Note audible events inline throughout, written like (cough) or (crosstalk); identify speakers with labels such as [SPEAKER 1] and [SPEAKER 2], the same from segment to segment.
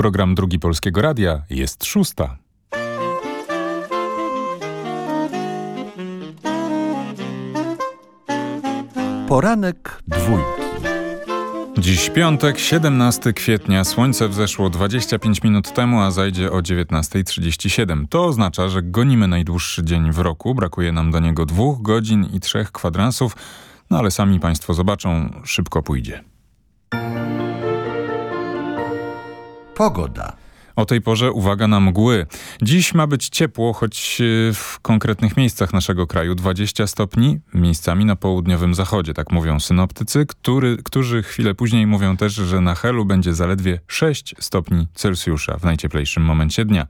[SPEAKER 1] Program Drugi Polskiego Radia. Jest szósta.
[SPEAKER 2] Poranek dwójki.
[SPEAKER 1] Dziś piątek, 17 kwietnia. Słońce wzeszło 25 minut temu, a zajdzie o 19.37. To oznacza, że gonimy najdłuższy dzień w roku. Brakuje nam do niego dwóch godzin i trzech kwadransów. No ale sami Państwo zobaczą, szybko pójdzie.
[SPEAKER 2] Pogoda.
[SPEAKER 1] O tej porze uwaga na mgły. Dziś ma być ciepło, choć e, w konkretnych miejscach naszego kraju 20 stopni, miejscami na południowym zachodzie, tak mówią synoptycy, który, którzy chwilę później mówią też, że na Helu będzie zaledwie 6 stopni Celsjusza w najcieplejszym momencie dnia.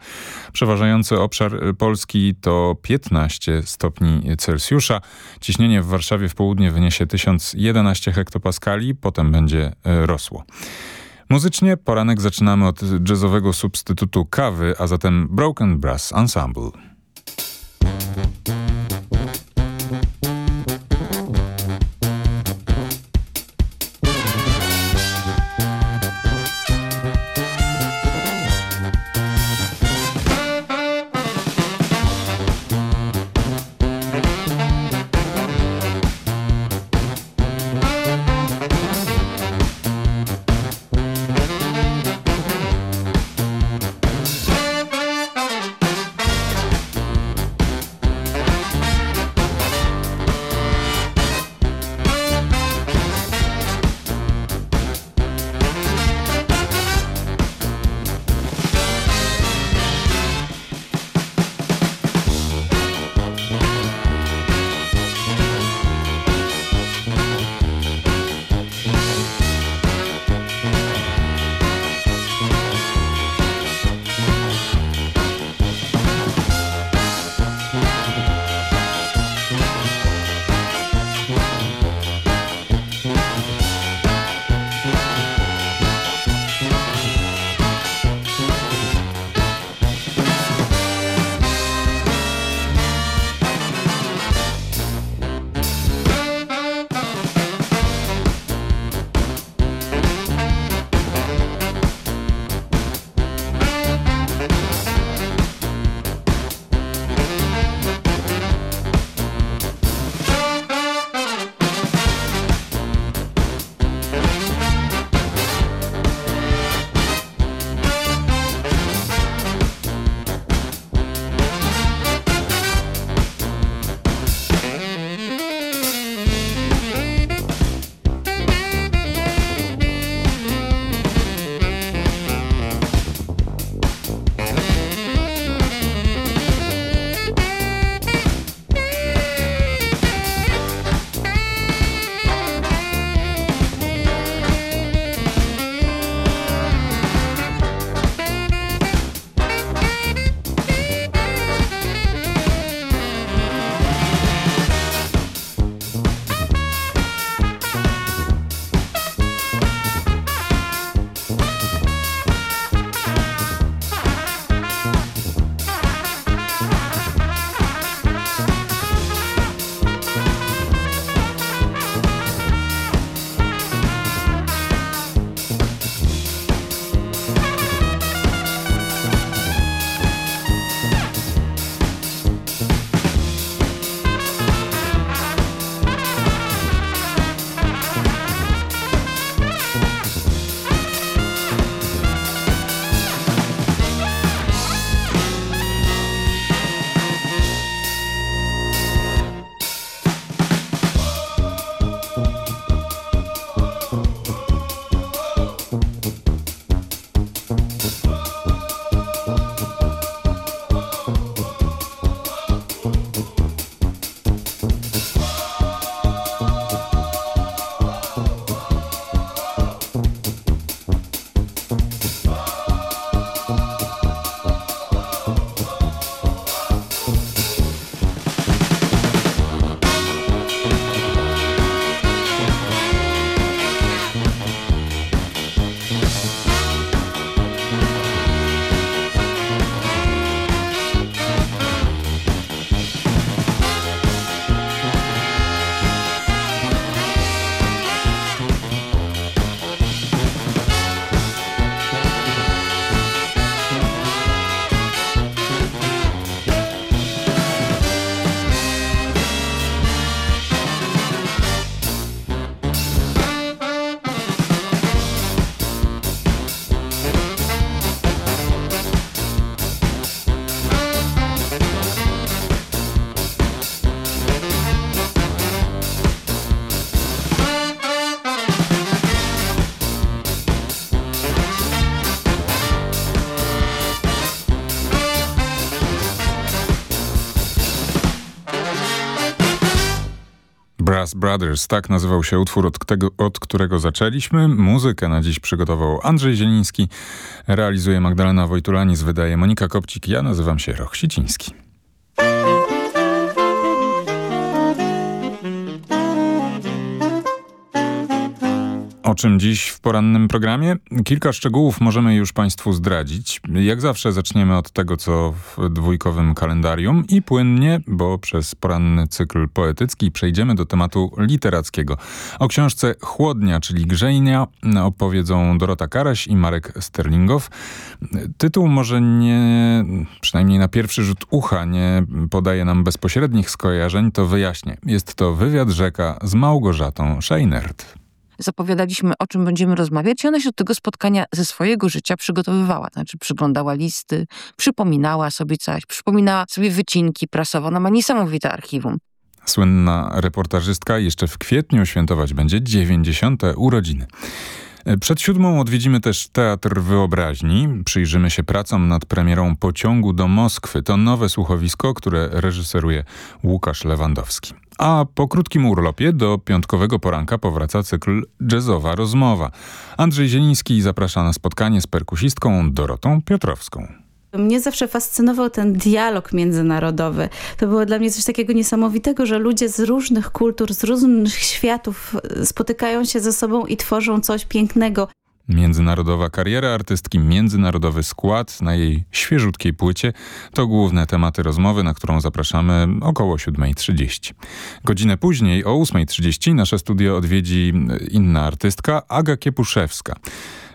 [SPEAKER 1] Przeważający obszar e, Polski to 15 stopni Celsjusza. Ciśnienie w Warszawie w południe wyniesie 1011 hektopaskali, potem będzie e, rosło. Muzycznie poranek zaczynamy od jazzowego substytutu kawy, a zatem Broken Brass Ensemble. Brass Brothers, tak nazywał się utwór, od, tego, od którego zaczęliśmy. Muzykę na dziś przygotował Andrzej Zieliński, realizuje Magdalena Wojtulanis, wydaje Monika Kopcik, ja nazywam się Roch Siciński. O czym dziś w porannym programie? Kilka szczegółów możemy już Państwu zdradzić. Jak zawsze zaczniemy od tego, co w dwójkowym kalendarium i płynnie, bo przez poranny cykl poetycki przejdziemy do tematu literackiego. O książce Chłodnia, czyli Grzejnia opowiedzą Dorota Karaś i Marek Sterlingow. Tytuł może nie, przynajmniej na pierwszy rzut ucha, nie podaje nam bezpośrednich skojarzeń, to wyjaśnię. Jest to wywiad rzeka z Małgorzatą Scheinert
[SPEAKER 3] zapowiadaliśmy, o czym będziemy rozmawiać i ona się do tego spotkania ze swojego życia przygotowywała. Znaczy przyglądała listy, przypominała sobie coś, przypominała sobie wycinki prasowe. Ona ma niesamowite archiwum.
[SPEAKER 1] Słynna reportażystka jeszcze w kwietniu świętować będzie 90. urodziny. Przed siódmą odwiedzimy też Teatr Wyobraźni. Przyjrzymy się pracom nad premierą Pociągu do Moskwy. To nowe słuchowisko, które reżyseruje Łukasz Lewandowski. A po krótkim urlopie do piątkowego poranka powraca cykl Jazzowa Rozmowa. Andrzej Zieliński zaprasza na spotkanie z perkusistką Dorotą Piotrowską.
[SPEAKER 4] Mnie zawsze fascynował ten dialog międzynarodowy. To było dla mnie coś takiego niesamowitego, że ludzie z różnych kultur, z różnych światów spotykają się ze sobą i tworzą coś pięknego.
[SPEAKER 1] Międzynarodowa kariera artystki, międzynarodowy skład na jej świeżutkiej płycie to główne tematy rozmowy, na którą zapraszamy około 7.30. Godzinę później o 8.30 nasze studio odwiedzi inna artystka, Aga Kiepuszewska.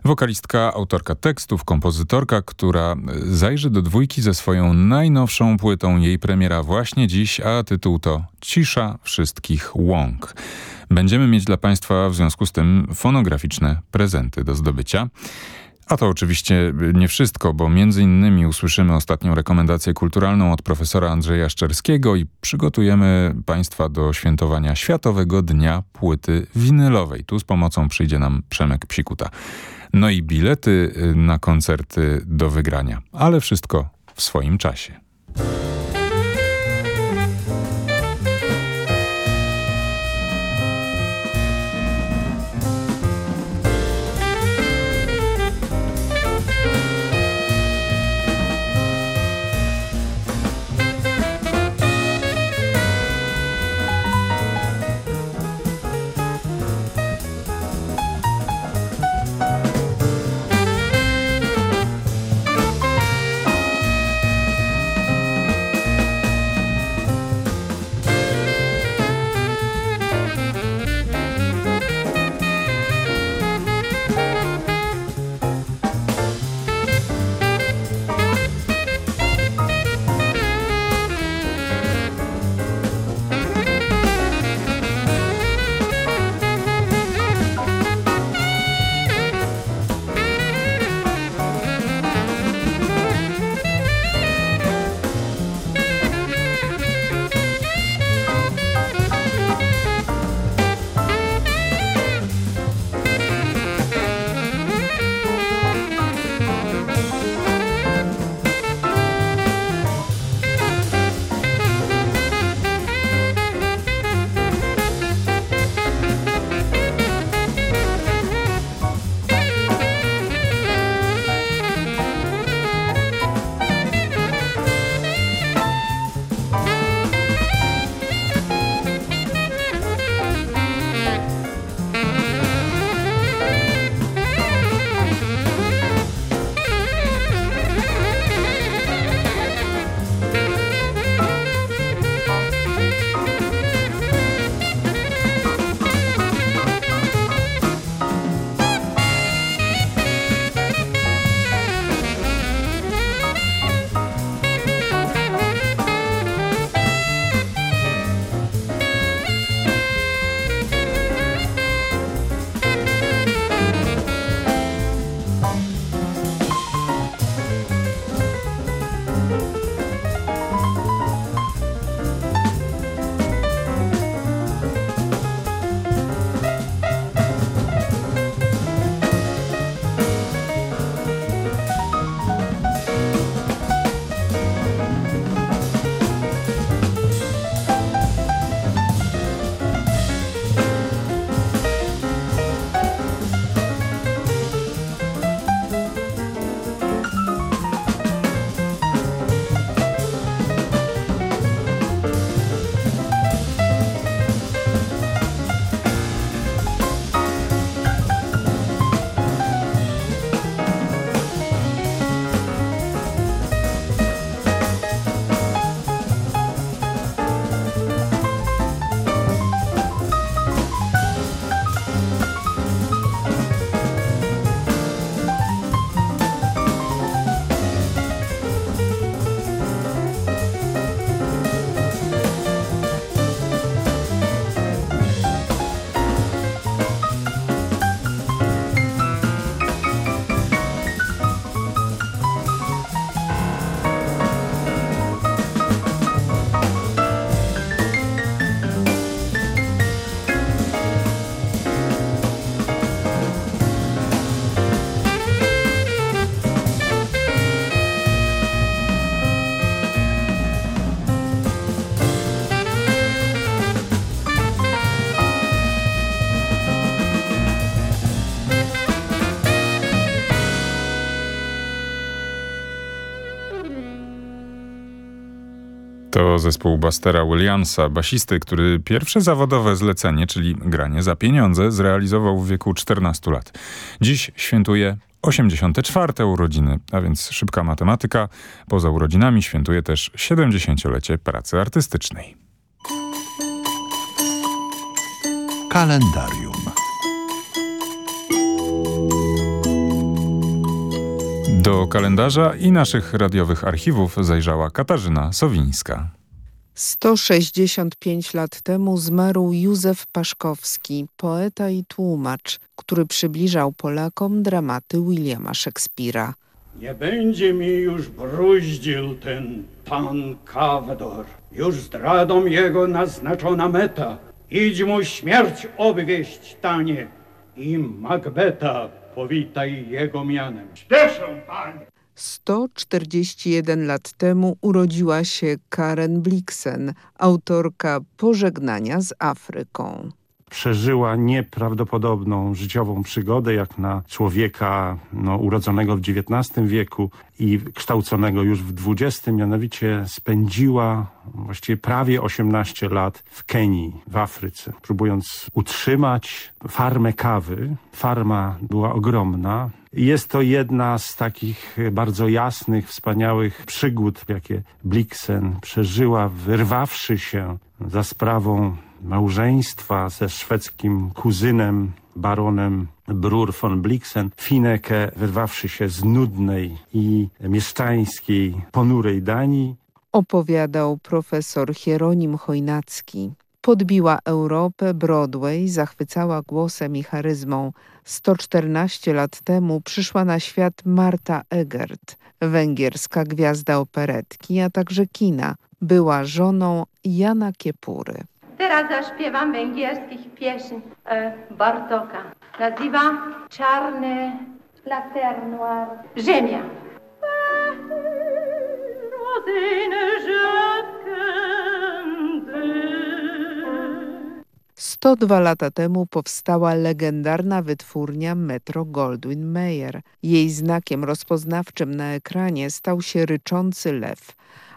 [SPEAKER 1] Wokalistka, autorka tekstów, kompozytorka, która zajrzy do dwójki ze swoją najnowszą płytą. Jej premiera właśnie dziś, a tytuł to Cisza wszystkich łąk. Będziemy mieć dla Państwa w związku z tym fonograficzne prezenty do zdobycia. A to oczywiście nie wszystko, bo między innymi usłyszymy ostatnią rekomendację kulturalną od profesora Andrzeja Szczerskiego i przygotujemy Państwa do świętowania Światowego Dnia Płyty Winylowej. Tu z pomocą przyjdzie nam Przemek Psikuta. No i bilety na koncerty do wygrania, ale wszystko w swoim czasie. To zespół Bastera Williamsa, basisty, który pierwsze zawodowe zlecenie, czyli granie za pieniądze, zrealizował w wieku 14 lat. Dziś świętuje 84. urodziny, a więc szybka matematyka. Poza urodzinami świętuje też 70-lecie pracy artystycznej.
[SPEAKER 2] Kalendarium.
[SPEAKER 1] Do kalendarza i naszych radiowych archiwów zajrzała Katarzyna Sowińska.
[SPEAKER 5] 165 lat temu zmarł Józef Paszkowski, poeta i tłumacz, który przybliżał Polakom dramaty Williama Szekspira.
[SPEAKER 6] Nie będzie mi już bruździł ten pan Kawdor. Już zdradą jego naznaczona meta. Idź mu śmierć obwieść, tanie, i Macbeta powitaj jego mianem. Śpieszę, panie!
[SPEAKER 5] 141 lat temu urodziła się Karen Blixen, autorka Pożegnania z Afryką.
[SPEAKER 7] Przeżyła nieprawdopodobną życiową przygodę, jak na człowieka no, urodzonego w XIX wieku i kształconego już w XX, mianowicie spędziła właściwie prawie 18 lat w Kenii, w Afryce, próbując utrzymać farmę kawy. Farma była ogromna, jest to jedna z takich bardzo jasnych, wspaniałych przygód, jakie Blixen przeżyła, wyrwawszy się za sprawą małżeństwa ze szwedzkim kuzynem, baronem Brur von Blixen, Fineke, wyrwawszy się z nudnej i mieszczańskiej, ponurej Danii.
[SPEAKER 5] Opowiadał profesor Hieronim Chojnacki. Podbiła Europę, Broadway, zachwycała głosem i charyzmą. 114 lat temu przyszła na świat Marta Egert, węgierska gwiazda operetki, a także kina. Była żoną Jana Kiepury.
[SPEAKER 8] Teraz zaśpiewam węgierskich pieśń e, Bartoka. Nazywa Czarny Laternoir. Ziemia. Rozyny rzadkie
[SPEAKER 5] 102 lata temu powstała legendarna wytwórnia Metro Goldwyn Mayer. Jej znakiem rozpoznawczym na ekranie stał się ryczący lew,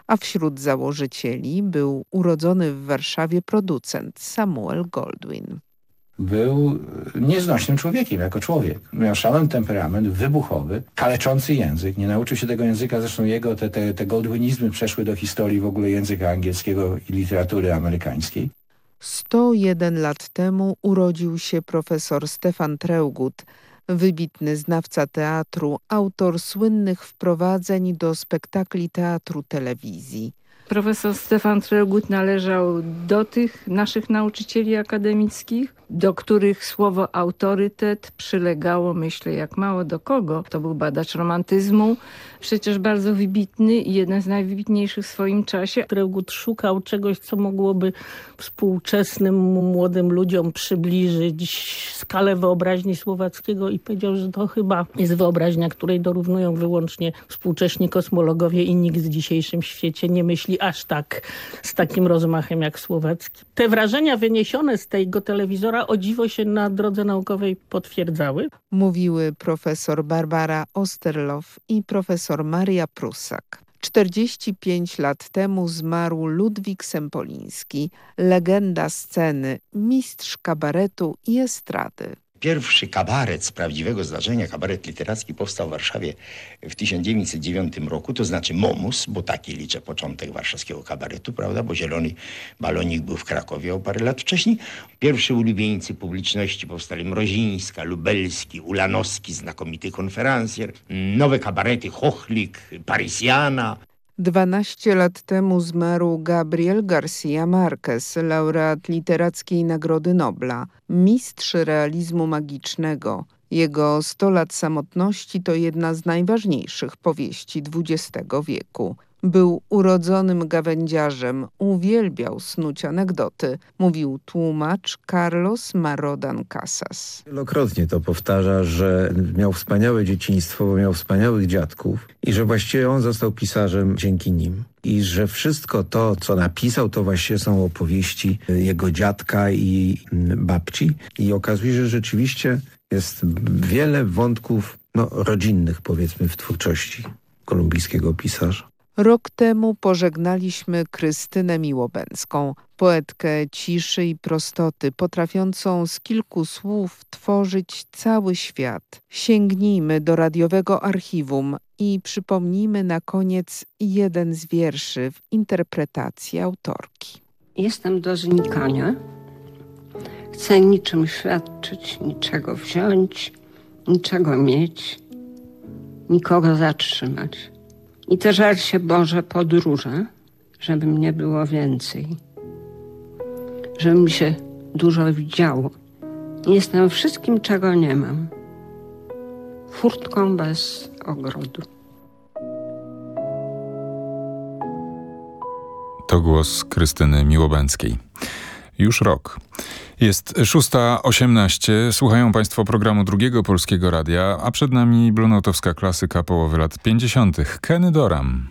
[SPEAKER 5] a wśród założycieli był urodzony w Warszawie producent Samuel Goldwyn.
[SPEAKER 9] Był nieznośnym człowiekiem jako człowiek. Miał szalony temperament, wybuchowy, kaleczący język. Nie nauczył się tego języka, zresztą jego te, te, te Goldwynizmy przeszły do historii w ogóle języka angielskiego i literatury amerykańskiej.
[SPEAKER 5] 101 lat temu urodził się profesor Stefan Treugut, wybitny znawca teatru, autor słynnych wprowadzeń do spektakli teatru telewizji.
[SPEAKER 10] Profesor Stefan Treugut należał do tych naszych nauczycieli akademickich, do których słowo autorytet przylegało, myślę, jak mało do kogo. To był badacz romantyzmu, przecież bardzo wybitny i jeden z najwybitniejszych w swoim czasie.
[SPEAKER 11] Treugut szukał czegoś, co mogłoby współczesnym młodym ludziom przybliżyć skalę wyobraźni słowackiego i powiedział, że to chyba jest wyobraźnia, której dorównują wyłącznie współcześni kosmologowie i nikt w dzisiejszym świecie nie myśli aż tak z takim rozmachem jak słowacki. Te wrażenia wyniesione z tego telewizora o dziwo się na drodze naukowej potwierdzały.
[SPEAKER 5] Mówiły profesor Barbara Osterloff i profesor Maria Prusak. 45 lat temu zmarł Ludwik Sempoliński, legenda sceny, mistrz kabaretu i estrady.
[SPEAKER 12] Pierwszy kabaret z prawdziwego zdarzenia, kabaret literacki powstał w Warszawie w 1909 roku, to znaczy Momus, bo taki liczę początek warszawskiego kabaretu, prawda, bo Zielony Balonik był w Krakowie o parę lat wcześniej. Pierwszy ulubieńcy publiczności powstali Mrozińska, Lubelski, Ulanowski, znakomity konferencjer, nowe kabarety Chochlik, Parisjana,
[SPEAKER 5] 12 lat temu zmarł Gabriel Garcia Marquez, laureat Literackiej Nagrody Nobla, mistrz realizmu magicznego. Jego 100 lat samotności to jedna z najważniejszych powieści XX wieku. Był urodzonym gawędziarzem, uwielbiał snuć anegdoty, mówił tłumacz Carlos Marodan Casas.
[SPEAKER 13] Wielokrotnie to powtarza, że miał wspaniałe dzieciństwo, bo miał wspaniałych dziadków i że właściwie on został pisarzem dzięki nim. I że wszystko to, co napisał, to właśnie są opowieści jego dziadka i babci. I okazuje się, że rzeczywiście jest wiele wątków no, rodzinnych, powiedzmy, w twórczości kolumbijskiego pisarza.
[SPEAKER 5] Rok temu pożegnaliśmy Krystynę Miłobęcką, poetkę ciszy i prostoty, potrafiącą z kilku słów tworzyć cały świat. Sięgnijmy do radiowego archiwum i przypomnijmy na koniec jeden z wierszy w interpretacji autorki.
[SPEAKER 14] Jestem do znikania. Chcę niczym świadczyć, niczego wziąć, niczego mieć, nikogo zatrzymać. I te żal się Boże podróże, żeby mnie było więcej. Żeby mi się dużo widziało. Jestem wszystkim, czego nie mam. Furtką bez ogrodu.
[SPEAKER 1] To głos Krystyny Miłobęckiej. Już rok. Jest 6.18. Słuchają Państwo programu Drugiego Polskiego Radia, a przed nami blunotowska klasyka połowy lat 50. Kenny Doram.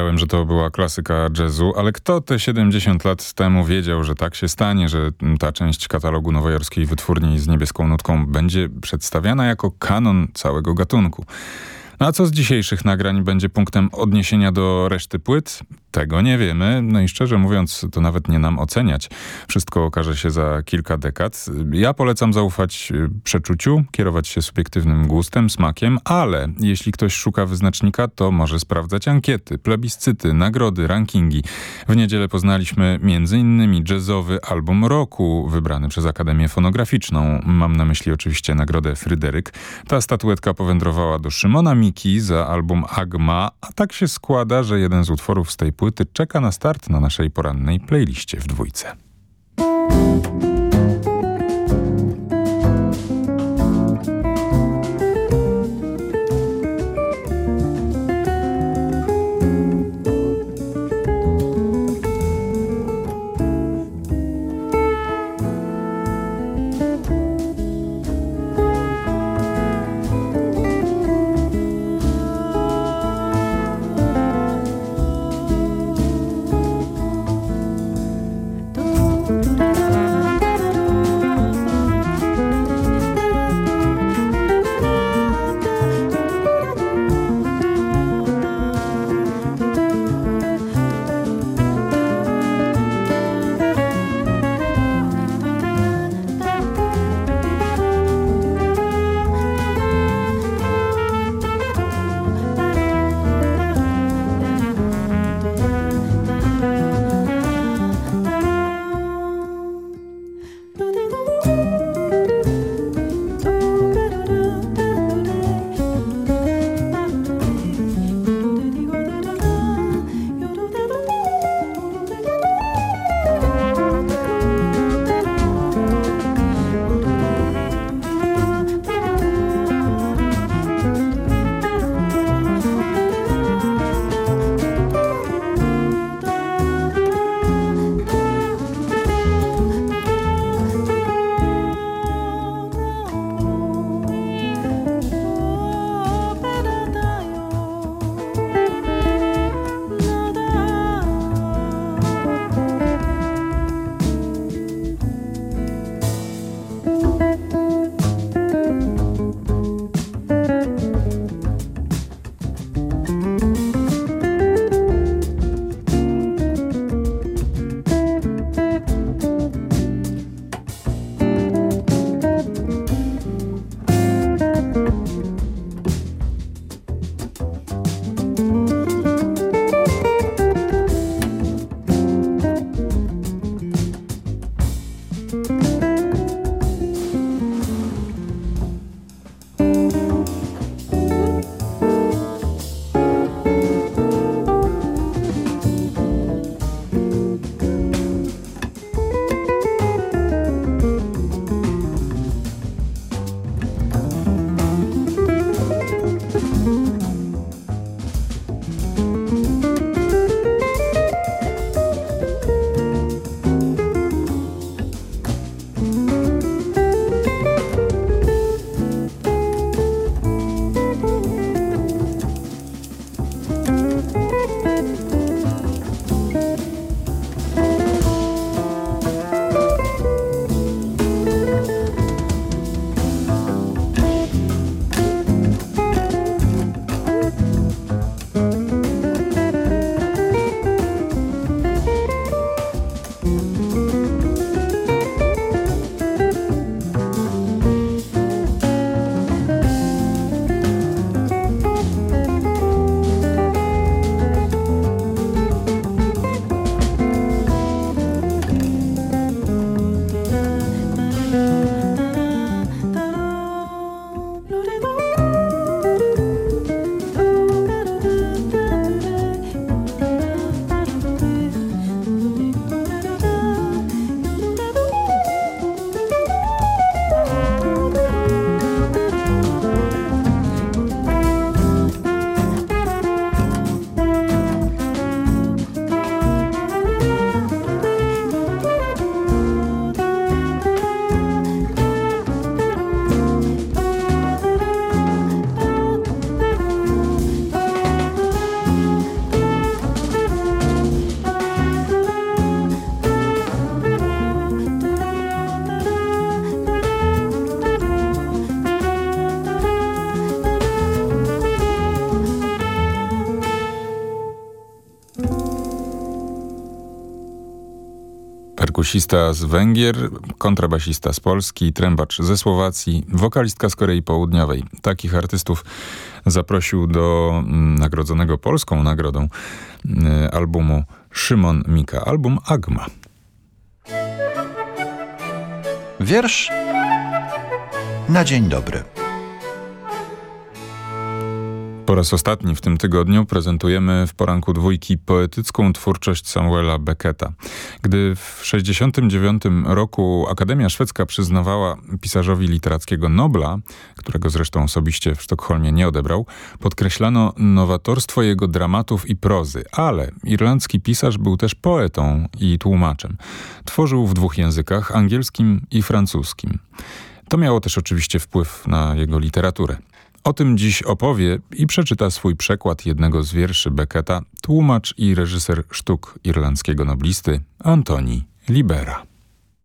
[SPEAKER 1] Powiedziałem, że to była klasyka jazzu, ale kto te 70 lat temu wiedział, że tak się stanie, że ta część katalogu nowojorskiej wytwórni z niebieską nutką będzie przedstawiana jako kanon całego gatunku. No a co z dzisiejszych nagrań będzie punktem odniesienia do reszty płyt? Tego nie wiemy, no i szczerze mówiąc, to nawet nie nam oceniać. Wszystko okaże się za kilka dekad. Ja polecam zaufać y, przeczuciu, kierować się subiektywnym gustem, smakiem, ale jeśli ktoś szuka wyznacznika, to może sprawdzać ankiety, plebiscyty, nagrody, rankingi. W niedzielę poznaliśmy m.in. jazzowy album roku, wybrany przez Akademię Fonograficzną. Mam na myśli oczywiście nagrodę Fryderyk. Ta statuetka powędrowała do Szymona Miki za album Agma, a tak się składa, że jeden z utworów z tej płyty czeka na start na naszej porannej playliście w dwójce. Perkusista z Węgier, kontrabasista z Polski, trębacz ze Słowacji, wokalistka z Korei Południowej. Takich artystów zaprosił do mm, nagrodzonego polską nagrodą y, albumu Szymon Mika, album Agma.
[SPEAKER 2] Wiersz na dzień dobry.
[SPEAKER 1] Po raz ostatni w tym tygodniu prezentujemy w poranku dwójki poetycką twórczość Samuela Becketa. Gdy w 1969 roku Akademia Szwedzka przyznawała pisarzowi literackiego Nobla, którego zresztą osobiście w Sztokholmie nie odebrał, podkreślano nowatorstwo jego dramatów i prozy, ale irlandzki pisarz był też poetą i tłumaczem. Tworzył w dwóch językach, angielskim i francuskim. To miało też oczywiście wpływ na jego literaturę. O tym dziś opowie i przeczyta swój przekład jednego z wierszy Becketa tłumacz i reżyser sztuk irlandzkiego noblisty Antoni Libera.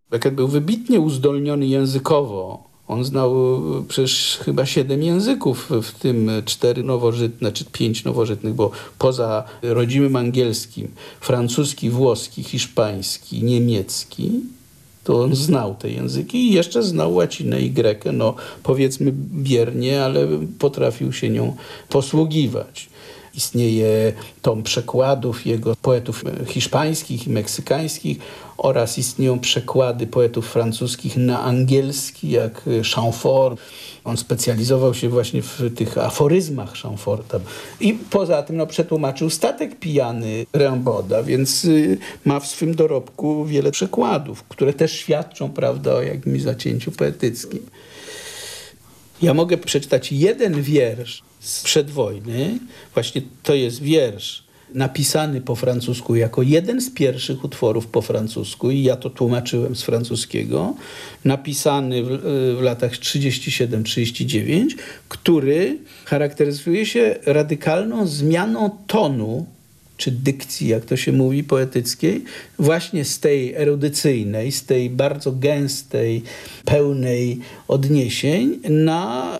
[SPEAKER 15] Beckett był wybitnie uzdolniony językowo. On znał e, przecież chyba siedem języków, w tym cztery nowożytne, czy pięć nowożytnych, bo poza rodzimym angielskim, francuski, włoski, hiszpański, niemiecki, to on znał te języki i jeszcze znał łacinę i grekę, no powiedzmy biernie, ale potrafił się nią posługiwać. Istnieje tom przekładów jego poetów hiszpańskich i meksykańskich oraz istnieją przekłady poetów francuskich na angielski, jak Chamfort. On specjalizował się właśnie w tych aforyzmach Chamforta. I poza tym no, przetłumaczył statek pijany Rimbaud'a, więc y, ma w swym dorobku wiele przekładów, które też świadczą prawda, o jakimś zacięciu poetyckim. Ja mogę przeczytać jeden wiersz sprzed wojny. Właśnie to jest wiersz napisany po francusku jako jeden z pierwszych utworów po francusku i ja to tłumaczyłem z francuskiego, napisany w, w latach 37-39, który charakteryzuje się radykalną zmianą tonu czy dykcji, jak to się mówi, poetyckiej, właśnie z tej erudycyjnej, z tej bardzo gęstej, pełnej odniesień na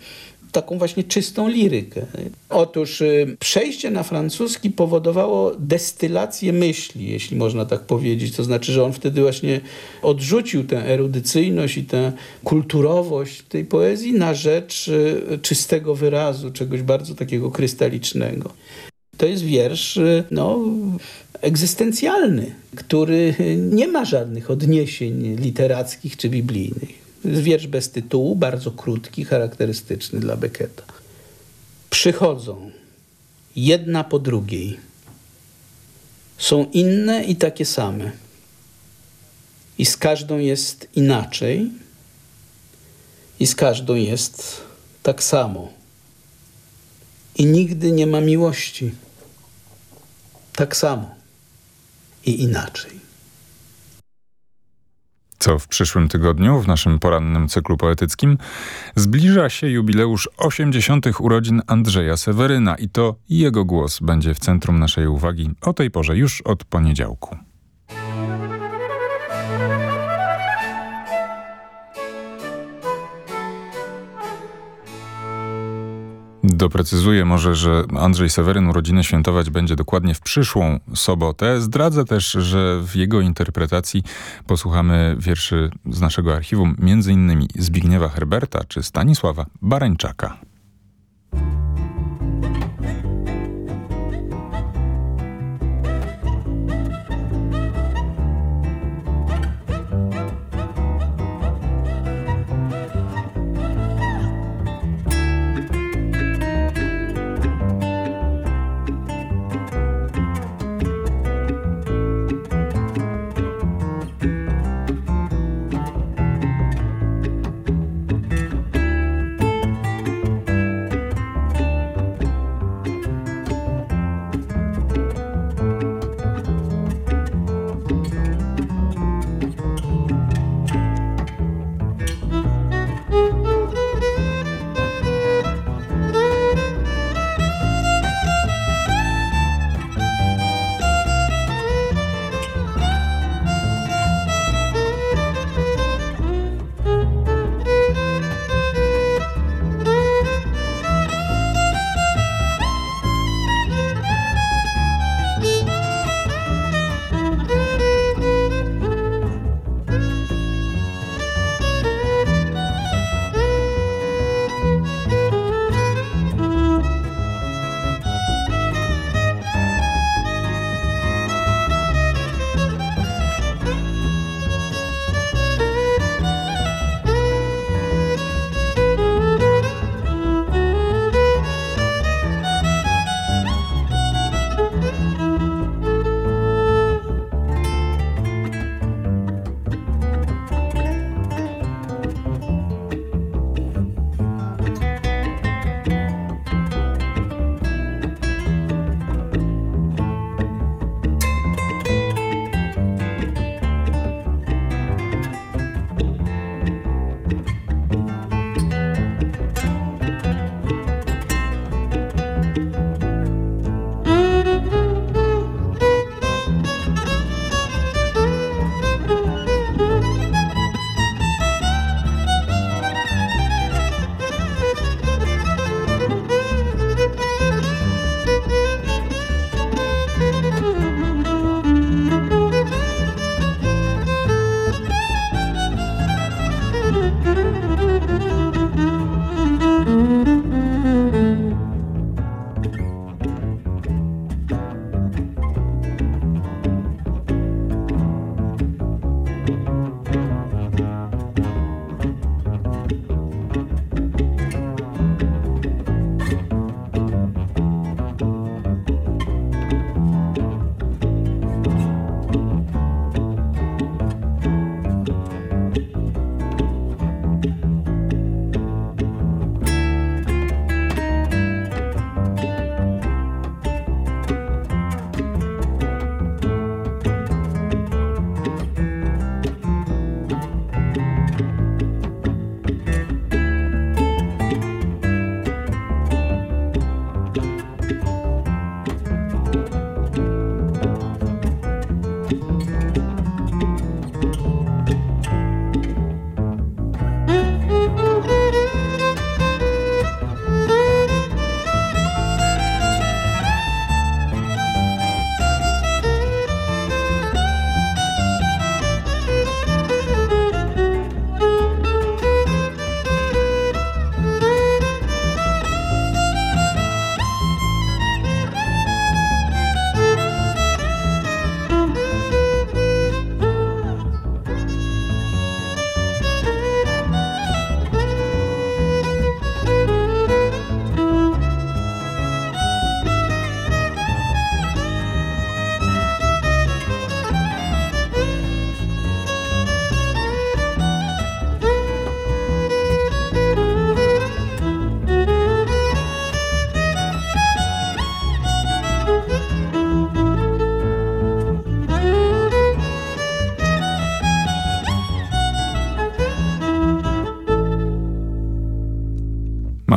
[SPEAKER 15] taką właśnie czystą lirykę. Otóż y, przejście na francuski powodowało destylację myśli, jeśli można tak powiedzieć. To znaczy, że on wtedy właśnie odrzucił tę erudycyjność i tę kulturowość tej poezji na rzecz y, czystego wyrazu, czegoś bardzo takiego krystalicznego. To jest wiersz y, no, egzystencjalny, który nie ma żadnych odniesień literackich czy biblijnych. jest wiersz bez tytułu, bardzo krótki, charakterystyczny dla Becketa. Przychodzą jedna po drugiej. Są inne i takie same. I z każdą jest inaczej, i z każdą jest tak samo. I nigdy nie ma miłości. Tak samo i inaczej.
[SPEAKER 1] Co w przyszłym tygodniu w naszym porannym cyklu poetyckim zbliża się jubileusz 80. urodzin Andrzeja Seweryna i to jego głos będzie w centrum naszej uwagi o tej porze już od poniedziałku. Doprecyzuję może, że Andrzej Seweryn urodziny świętować będzie dokładnie w przyszłą sobotę. Zdradzę też, że w jego interpretacji posłuchamy wierszy z naszego archiwum, między innymi Zbigniewa Herberta czy Stanisława Barańczaka.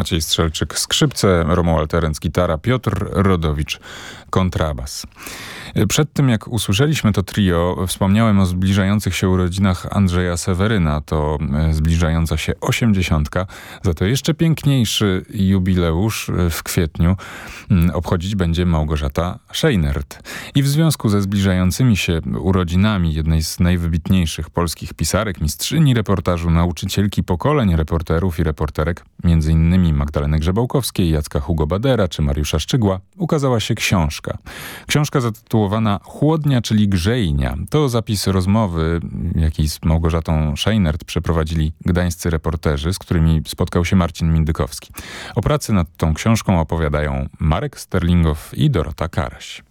[SPEAKER 1] Maciej Strzelczyk skrzypce, Romuald Terenc gitara, Piotr Rodowicz kontrabas. Przed tym, jak usłyszeliśmy to trio, wspomniałem o zbliżających się urodzinach Andrzeja Seweryna. To e, zbliżająca się osiemdziesiątka. Za to jeszcze piękniejszy jubileusz e, w kwietniu mm, obchodzić będzie Małgorzata Scheinert. I w związku ze zbliżającymi się urodzinami jednej z najwybitniejszych polskich pisarek, mistrzyni reportażu, nauczycielki pokoleń reporterów i reporterek, między innymi Magdaleny Grzebałkowskiej, Jacka Hugo Badera czy Mariusza Szczygła, ukazała się książka. Książka zatytułowana Chłodnia, czyli grzejnia. To zapis rozmowy, jaki z Małgorzatą Scheinert przeprowadzili gdańscy reporterzy, z którymi spotkał się Marcin Mindykowski. O pracy nad tą książką opowiadają Marek Sterlingow i Dorota Karaś.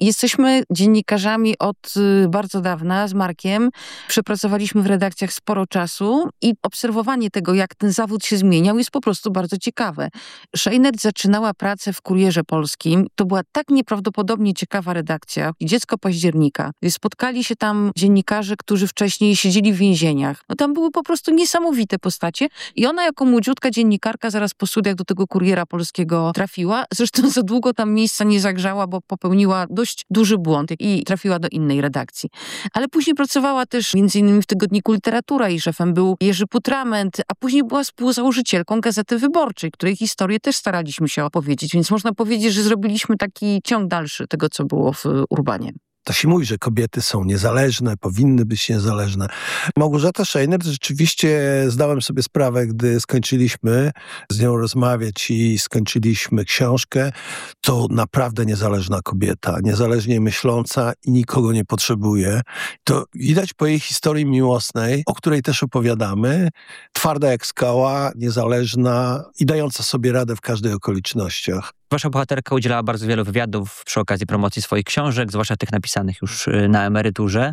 [SPEAKER 3] Jesteśmy dziennikarzami od y, bardzo dawna z Markiem. Przepracowaliśmy w redakcjach sporo czasu i obserwowanie tego, jak ten zawód się zmieniał, jest po prostu bardzo ciekawe. Scheinert zaczynała pracę w Kurierze Polskim. To była tak nieprawdopodobnie ciekawa redakcja. Dziecko października. Spotkali się tam dziennikarze, którzy wcześniej siedzieli w więzieniach. No tam były po prostu niesamowite postacie i ona jako młodziutka dziennikarka zaraz po studiach do tego Kuriera Polskiego trafiła. Zresztą za długo tam miejsca nie zagrzała, bo popełniła dość dość duży błąd i trafiła do innej redakcji. Ale później pracowała też innymi w tygodniku Literatura i szefem był Jerzy Putrament, a później była współzałożycielką Gazety Wyborczej, której historię też staraliśmy się opowiedzieć, więc można powiedzieć, że zrobiliśmy taki ciąg dalszy tego, co było w Urbanie
[SPEAKER 16] to się mówi, że kobiety są niezależne, powinny być niezależne. Małgorzata Scheiner rzeczywiście zdałem sobie sprawę, gdy skończyliśmy z nią rozmawiać i skończyliśmy książkę, to naprawdę niezależna kobieta, niezależnie myśląca i nikogo nie potrzebuje. To widać po jej historii miłosnej, o której też opowiadamy. Twarda jak skała, niezależna i dająca sobie radę w każdej okolicznościach.
[SPEAKER 17] Wasza bohaterka udzielała bardzo wielu wywiadów przy okazji promocji swoich książek, zwłaszcza tych napisanych już y, na emeryturze.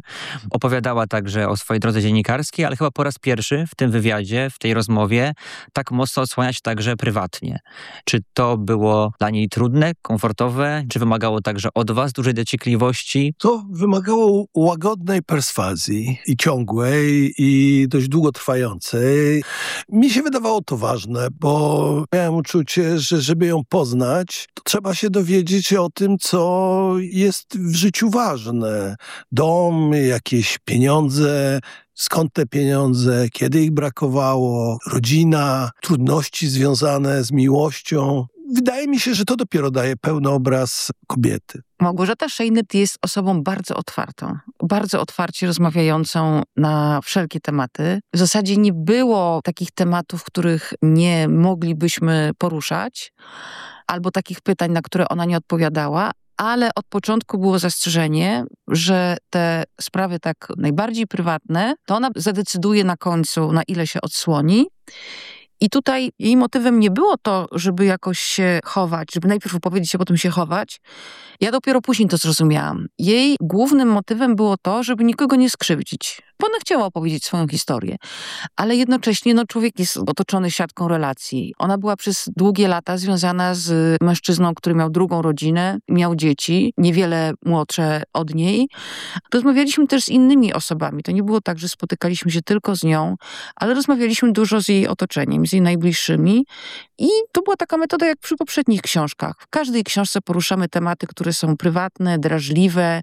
[SPEAKER 17] Opowiadała także o swojej drodze dziennikarskiej, ale chyba po raz pierwszy w tym wywiadzie, w tej rozmowie, tak mocno odsłaniać także prywatnie. Czy to było dla niej trudne, komfortowe? Czy wymagało także od was dużej dociekliwości?
[SPEAKER 16] To wymagało łagodnej perswazji i ciągłej i dość długotrwającej. Mi się wydawało to ważne, bo miałem uczucie, że żeby ją poznać, to trzeba się dowiedzieć o tym, co jest w życiu ważne. Dom, jakieś pieniądze, skąd te pieniądze, kiedy ich brakowało, rodzina, trudności związane z miłością. Wydaje mi się, że to dopiero daje pełny obraz kobiety.
[SPEAKER 3] Małgorzata Szejnyt jest osobą bardzo otwartą, bardzo otwarcie rozmawiającą na wszelkie tematy. W zasadzie nie było takich tematów, których nie moglibyśmy poruszać albo takich pytań, na które ona nie odpowiadała, ale od początku było zastrzeżenie, że te sprawy tak najbardziej prywatne, to ona zadecyduje na końcu, na ile się odsłoni. I tutaj jej motywem nie było to, żeby jakoś się chować, żeby najpierw opowiedzieć, a potem się chować. Ja dopiero później to zrozumiałam. Jej głównym motywem było to, żeby nikogo nie skrzywdzić bo ona chciała opowiedzieć swoją historię. Ale jednocześnie no, człowiek jest otoczony siatką relacji. Ona była przez długie lata związana z mężczyzną, który miał drugą rodzinę, miał dzieci, niewiele młodsze od niej. Rozmawialiśmy też z innymi osobami. To nie było tak, że spotykaliśmy się tylko z nią, ale rozmawialiśmy dużo z jej otoczeniem, z jej najbliższymi. I to była taka metoda jak przy poprzednich książkach. W każdej książce poruszamy tematy, które są prywatne, drażliwe.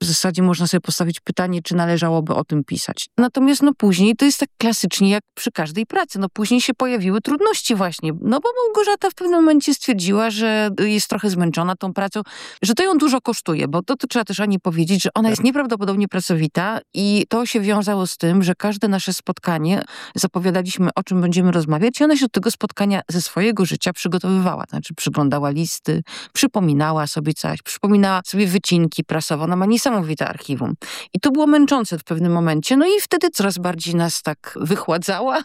[SPEAKER 3] W zasadzie można sobie postawić pytanie, czy należałoby o tym pisać pisać. Natomiast no później to jest tak klasycznie jak przy każdej pracy. No później się pojawiły trudności właśnie. No bo Małgorzata w pewnym momencie stwierdziła, że jest trochę zmęczona tą pracą, że to ją dużo kosztuje, bo to, to trzeba też Ani powiedzieć, że ona jest nieprawdopodobnie pracowita i to się wiązało z tym, że każde nasze spotkanie zapowiadaliśmy, o czym będziemy rozmawiać i ona się do tego spotkania ze swojego życia przygotowywała. Znaczy przyglądała listy, przypominała sobie coś, przypominała sobie wycinki prasowe. Ona ma niesamowite archiwum. I to było męczące w pewnym momencie, momencie. No i wtedy coraz bardziej nas tak wychładzała.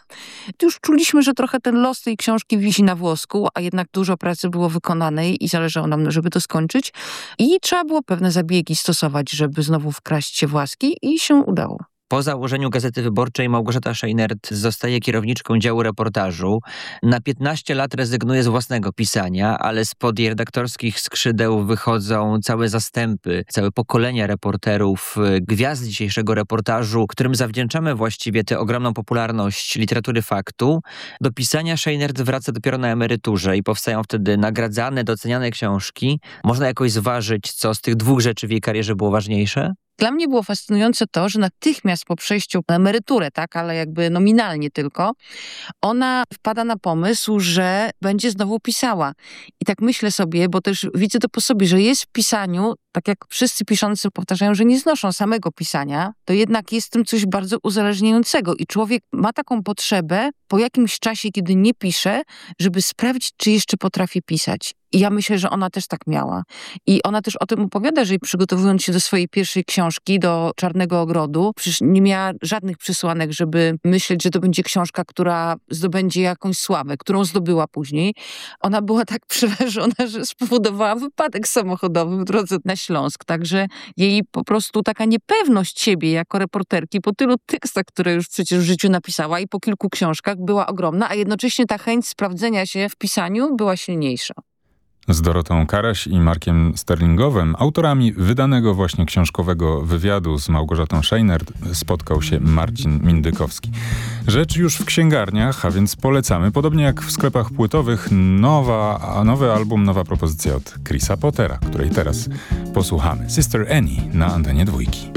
[SPEAKER 3] Już czuliśmy, że trochę ten los tej książki wisi na włosku, a jednak dużo pracy było wykonanej i zależało nam, żeby to skończyć. I trzeba było pewne zabiegi stosować, żeby znowu wkraść się w łaski i się udało.
[SPEAKER 17] Po założeniu Gazety Wyborczej Małgorzata Scheinert zostaje kierowniczką działu reportażu. Na 15 lat rezygnuje z własnego pisania, ale spod jej redaktorskich skrzydeł wychodzą całe zastępy, całe pokolenia reporterów, gwiazd dzisiejszego reportażu, którym zawdzięczamy właściwie tę ogromną popularność literatury faktu. Do pisania Scheinert wraca dopiero na emeryturze i powstają wtedy nagradzane, doceniane książki. Można jakoś zważyć, co z tych dwóch rzeczy w jej karierze było ważniejsze?
[SPEAKER 3] Dla mnie było fascynujące to, że natychmiast po przejściu na emeryturę, tak, ale jakby nominalnie tylko, ona wpada na pomysł, że będzie znowu pisała. I tak myślę sobie, bo też widzę to po sobie, że jest w pisaniu, tak jak wszyscy piszący powtarzają, że nie znoszą samego pisania, to jednak jest w tym coś bardzo uzależniającego i człowiek ma taką potrzebę po jakimś czasie, kiedy nie pisze, żeby sprawdzić, czy jeszcze potrafi pisać. I ja myślę, że ona też tak miała. I ona też o tym opowiada, że przygotowując się do swojej pierwszej książki, do Czarnego Ogrodu, przecież nie miała żadnych przesłanek, żeby myśleć, że to będzie książka, która zdobędzie jakąś sławę, którą zdobyła później. Ona była tak (laughs) przerażona, że spowodowała wypadek samochodowy w drodze na Śląsk. Także jej po prostu taka niepewność siebie jako reporterki po tylu tekstach, które już przecież w życiu napisała i po kilku książkach była ogromna, a jednocześnie ta chęć sprawdzenia się w pisaniu była silniejsza
[SPEAKER 1] z Dorotą Karaś i Markiem Sterlingowem, autorami wydanego właśnie książkowego wywiadu z Małgorzatą Scheinert, spotkał się Marcin Mindykowski. Rzecz już w księgarniach, a więc polecamy, podobnie jak w sklepach płytowych, nowa, a nowy album, nowa propozycja od Chrisa Pottera, której teraz posłuchamy. Sister Annie na antenie dwójki.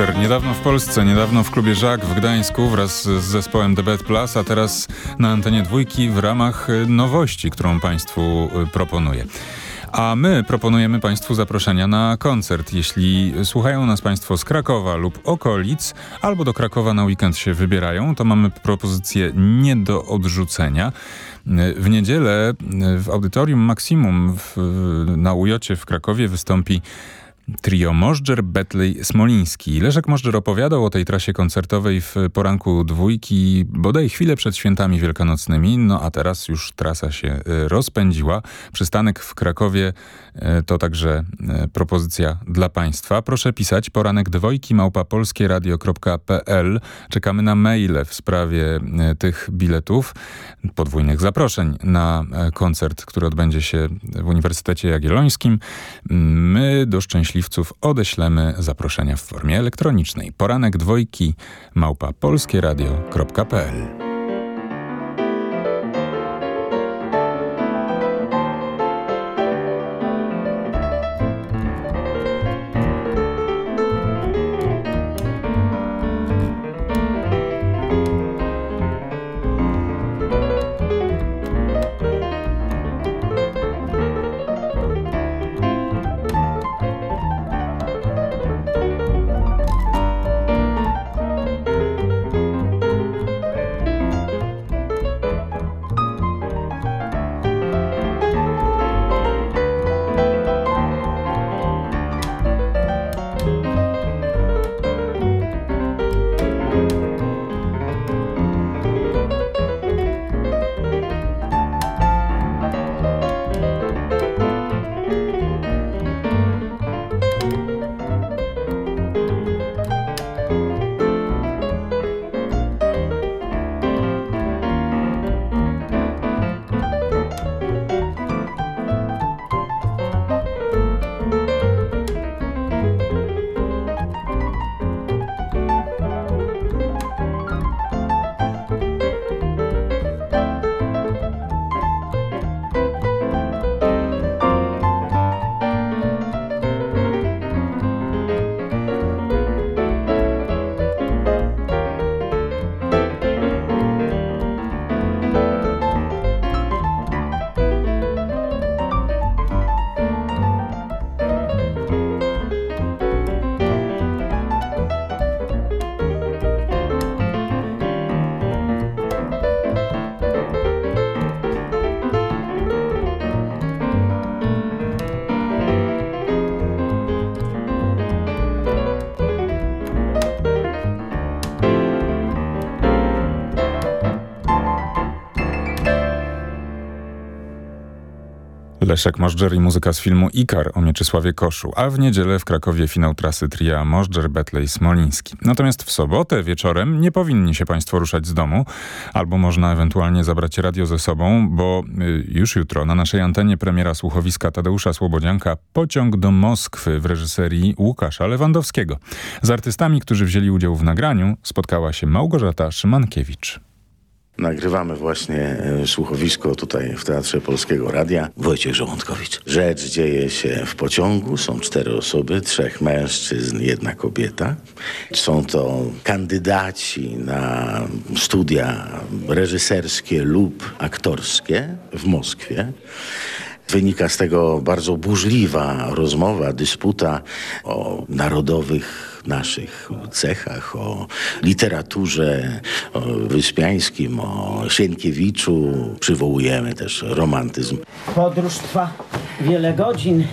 [SPEAKER 1] Niedawno w Polsce, niedawno w klubie Żak w Gdańsku wraz z zespołem The Bad Plus, a teraz na antenie dwójki w ramach nowości, którą Państwu proponuję. A my proponujemy Państwu zaproszenia na koncert. Jeśli słuchają nas Państwo z Krakowa lub okolic, albo do Krakowa na weekend się wybierają, to mamy propozycję nie do odrzucenia. W niedzielę w audytorium Maksimum w, na Ujocie w Krakowie wystąpi Trio Możdżer, Betlej, Smoliński. Leszek Możdżer opowiadał o tej trasie koncertowej w poranku dwójki, bodaj chwilę przed świętami wielkanocnymi, no a teraz już trasa się e, rozpędziła. Przystanek w Krakowie e, to także e, propozycja dla Państwa. Proszę pisać poranek dwojki małpa polskieradio.pl. Czekamy na maile w sprawie tych biletów, podwójnych zaproszeń na koncert, który odbędzie się w Uniwersytecie Jagiellońskim. My do szczęśliwych szczęśliwców odeślemy zaproszenia w formie elektronicznej. Poranek dwojki małpa polskieradio.pl Leszek Możdżer i muzyka z filmu Ikar o Mieczysławie Koszu, a w niedzielę w Krakowie finał trasy tria Możdżer, Betlej, Smoliński. Natomiast w sobotę wieczorem nie powinni się Państwo ruszać z domu, albo można ewentualnie zabrać radio ze sobą, bo y, już jutro na naszej antenie premiera słuchowiska Tadeusza Słobodzianka Pociąg do Moskwy w reżyserii Łukasza Lewandowskiego. Z artystami, którzy wzięli udział w nagraniu spotkała się Małgorzata Szymankiewicz.
[SPEAKER 18] Nagrywamy właśnie e, słuchowisko tutaj w Teatrze Polskiego Radia. Wojciech Żołądkowicz. Rzecz dzieje się w pociągu. Są cztery osoby, trzech mężczyzn, jedna kobieta. Są to kandydaci na studia reżyserskie lub aktorskie w Moskwie. Wynika z tego bardzo burzliwa rozmowa, dysputa o narodowych naszych cechach, o literaturze o Wyspiańskim, o Sienkiewiczu. Przywołujemy też romantyzm.
[SPEAKER 19] Podróż trwa wiele godzin.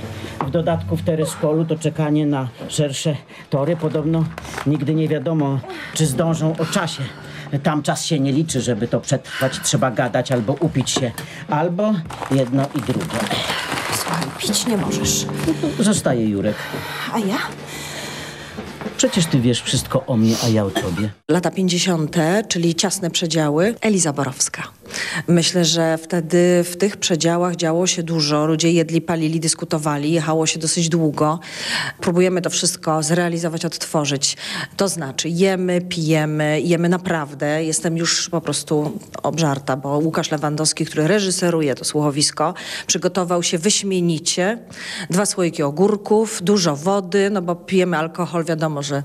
[SPEAKER 19] W dodatku w Terespolu to czekanie na szersze tory. Podobno nigdy nie wiadomo, czy zdążą o czasie. Tam czas się nie liczy, żeby to przetrwać. Trzeba gadać albo upić się. Albo jedno i drugie.
[SPEAKER 20] Słuchaj, pić nie możesz.
[SPEAKER 19] Zostaje Jurek.
[SPEAKER 20] A ja?
[SPEAKER 19] Przecież ty wiesz wszystko o mnie, a ja o tobie.
[SPEAKER 20] Lata 50., czyli ciasne przedziały. Eliza Borowska.
[SPEAKER 21] Myślę, że wtedy w tych przedziałach działo się dużo. Ludzie jedli, palili, dyskutowali, jechało się dosyć długo. Próbujemy to wszystko zrealizować, odtworzyć. To znaczy jemy, pijemy, jemy naprawdę. Jestem już po prostu obżarta, bo Łukasz Lewandowski, który reżyseruje to słuchowisko, przygotował się wyśmienicie. Dwa słoiki ogórków, dużo wody, no bo pijemy alkohol, wiadomo, że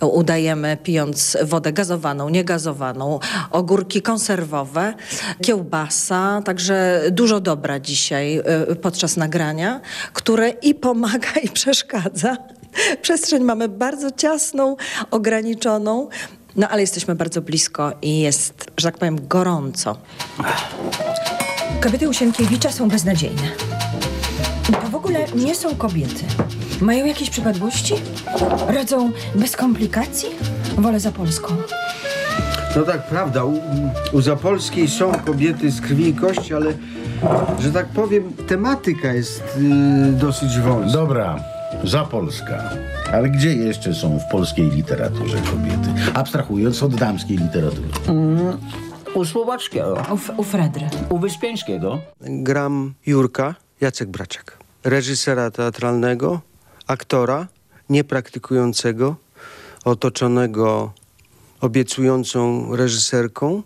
[SPEAKER 21] udajemy pijąc wodę gazowaną, niegazowaną, ogórki konserwowe, kiełbasa, także dużo dobra dzisiaj y, podczas nagrania, które i pomaga (laughs) i przeszkadza. Przestrzeń mamy bardzo ciasną, ograniczoną, no ale jesteśmy bardzo blisko i jest, że tak powiem, gorąco.
[SPEAKER 20] Kobiety u Sienkiewicza są beznadziejne. To w ogóle nie są kobiety. Mają jakieś przypadłości? Radzą bez komplikacji? Wolę za Polską.
[SPEAKER 22] No tak, prawda. U, u Zapolskiej są kobiety z krwi i kości, ale, że tak powiem, tematyka jest y, dosyć wąska.
[SPEAKER 18] Dobra, Zapolska. Ale gdzie jeszcze są w polskiej literaturze kobiety? Abstrahując od damskiej literatury.
[SPEAKER 23] Mm, u Słowackiego.
[SPEAKER 20] U, u Fredry.
[SPEAKER 23] U Wyspiańskiego.
[SPEAKER 22] Gram Jurka, Jacek Braciak. Reżysera teatralnego, aktora, niepraktykującego, otoczonego obiecującą reżyserką,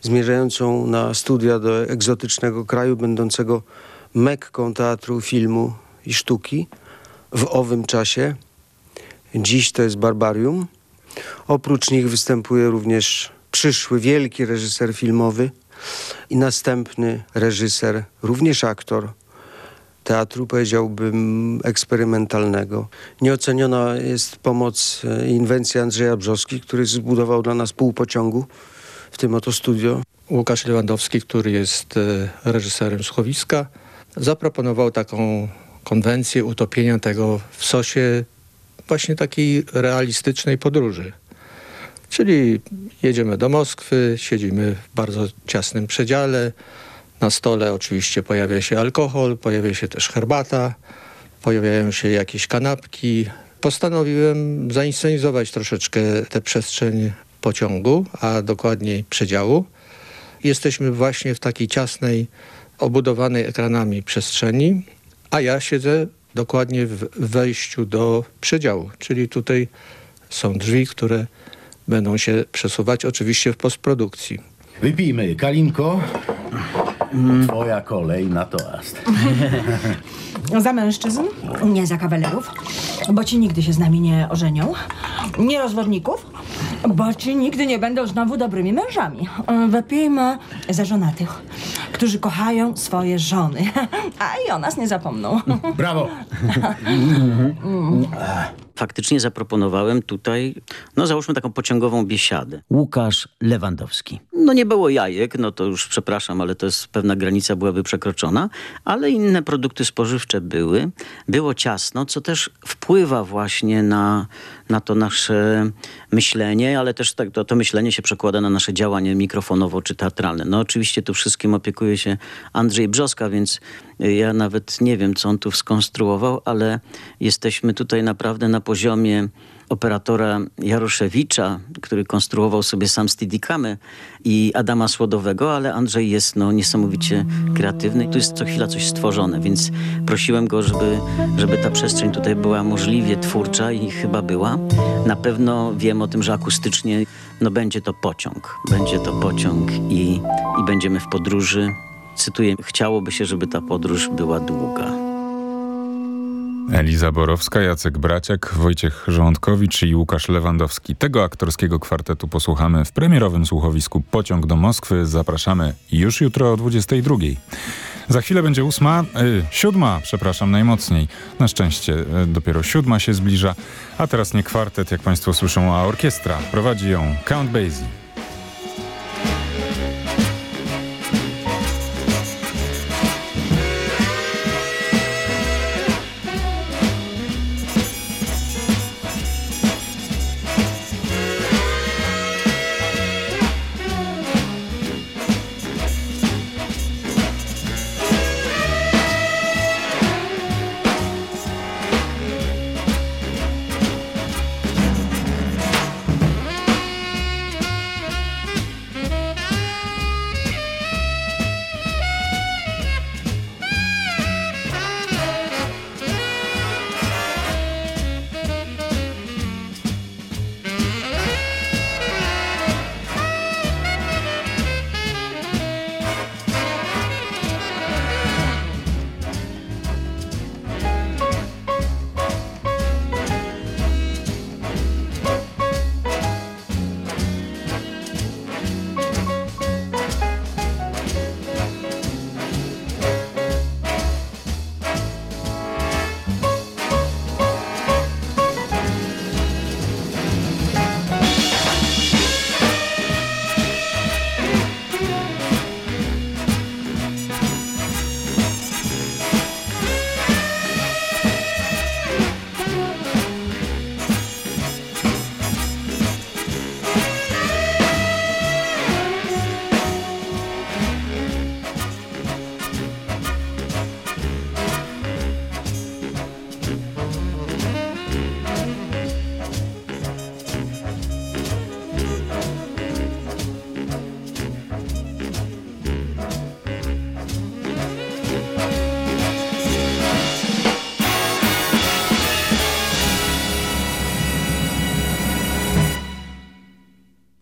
[SPEAKER 22] zmierzającą na studia do egzotycznego kraju, będącego mekką teatru, filmu i sztuki w owym czasie. Dziś to jest Barbarium. Oprócz nich występuje również przyszły wielki reżyser filmowy i następny reżyser, również aktor teatru, powiedziałbym, eksperymentalnego. Nieoceniona jest pomoc i inwencja Andrzeja Brzoski, który zbudował dla nas pół pociągu w tym oto studio.
[SPEAKER 24] Łukasz Lewandowski, który jest e, reżyserem słuchowiska, zaproponował taką konwencję utopienia tego w sosie właśnie takiej realistycznej podróży. Czyli jedziemy do Moskwy, siedzimy w bardzo ciasnym przedziale, na stole oczywiście pojawia się alkohol, pojawia się też herbata, pojawiają się jakieś kanapki. Postanowiłem zainscenizować troszeczkę tę przestrzeń pociągu, a dokładniej przedziału. Jesteśmy właśnie w takiej ciasnej, obudowanej ekranami przestrzeni, a ja siedzę dokładnie w wejściu do przedziału, czyli tutaj są drzwi, które będą się przesuwać oczywiście w postprodukcji.
[SPEAKER 18] Wypijmy, Kalinko. Twoja kolej na toast. (laughs)
[SPEAKER 20] Za mężczyzn, nie za kawalerów, bo ci nigdy się z nami nie ożenią. Nie rozwodników, bo ci nigdy nie będą znowu dobrymi mężami. Wypijmy za żonatych, którzy kochają swoje żony, (laughs) a i o nas nie zapomną.
[SPEAKER 18] Brawo! (laughs)
[SPEAKER 25] Faktycznie zaproponowałem tutaj, no załóżmy taką pociągową biesiadę.
[SPEAKER 23] Łukasz Lewandowski.
[SPEAKER 25] No nie było jajek, no to już przepraszam, ale to jest pewna granica byłaby przekroczona, ale inne produkty spożywcze były. Było ciasno, co też wpływa właśnie na, na to nasze myślenie, ale też tak, to, to myślenie się przekłada na nasze działanie mikrofonowo czy teatralne. No oczywiście tu wszystkim opiekuje się Andrzej Brzoska, więc ja nawet nie wiem, co on tu skonstruował, ale jesteśmy tutaj naprawdę na poziomie operatora Jaroszewicza, który konstruował sobie sam Steadicamy i Adama Słodowego, ale Andrzej jest no, niesamowicie kreatywny i tu jest co chwila coś stworzone, więc prosiłem go, żeby, żeby ta przestrzeń tutaj była możliwie twórcza i chyba była. Na pewno wiem o tym, że akustycznie no, będzie to pociąg. Będzie to pociąg i, i będziemy w podróży. Cytuję, chciałoby się, żeby ta podróż była długa.
[SPEAKER 1] Eliza Borowska, Jacek Braciak, Wojciech Żołądkowicz i Łukasz Lewandowski. Tego aktorskiego kwartetu posłuchamy w premierowym słuchowisku Pociąg do Moskwy. Zapraszamy już jutro o 22. Za chwilę będzie ósma, y, siódma, przepraszam, najmocniej. Na szczęście y, dopiero siódma się zbliża, a teraz nie kwartet, jak Państwo słyszą, a orkiestra. Prowadzi ją Count Basie.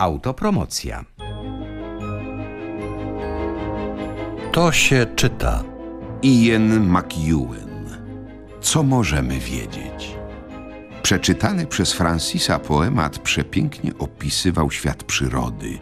[SPEAKER 26] Autopromocja.
[SPEAKER 2] To się czyta.
[SPEAKER 27] Ian McEwen. Co możemy wiedzieć? Przeczytany przez Francisa poemat przepięknie opisywał świat przyrody.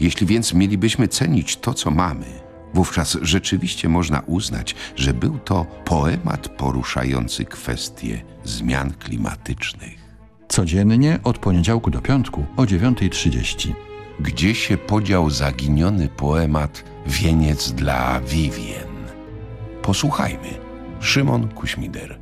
[SPEAKER 27] Jeśli więc mielibyśmy cenić to, co mamy, wówczas rzeczywiście można uznać, że był to poemat poruszający kwestie zmian klimatycznych.
[SPEAKER 2] Codziennie od poniedziałku do piątku o 9.30.
[SPEAKER 27] Gdzie się podział zaginiony poemat Wieniec dla Vivien? Posłuchajmy. Szymon Kuśmider.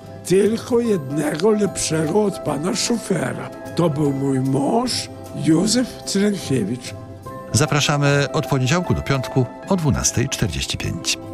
[SPEAKER 28] tylko jednego lepszego od pana szofera. To był mój mąż Józef Cyrenkiewicz.
[SPEAKER 29] Zapraszamy od poniedziałku do piątku o 12.45.